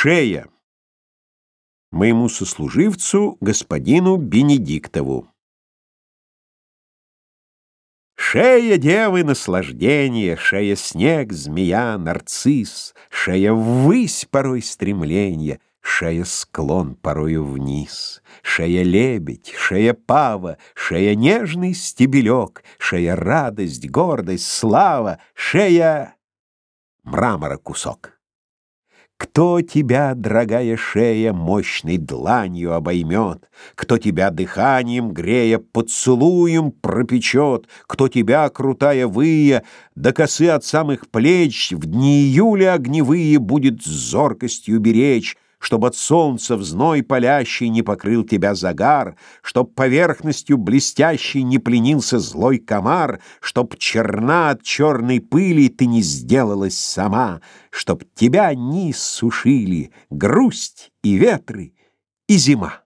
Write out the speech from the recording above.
Шея. Моему сослуживцу, господину Бенедиктову. Шея девы наслаждение, Шея снег, змея, нарцисс, Шея ввысь порой стремление, Шея склон порою вниз, Шея лебедь, шея пава, Шея нежный стебелек, Шея радость, гордость, слава, Шея мрамора кусок. Кто тебя, дорогая шея, мощной дланью обоймет? Кто тебя дыханием грея поцелуем пропечет? Кто тебя, крутая выя, до косы от самых плеч В дни июля огневые будет с зоркостью беречь? Чтоб от солнца в зной палящий не покрыл тебя загар, Чтоб поверхностью блестящей не пленился злой комар, Чтоб черна от черной пыли ты не сделалась сама, Чтоб тебя не сушили грусть и ветры и зима.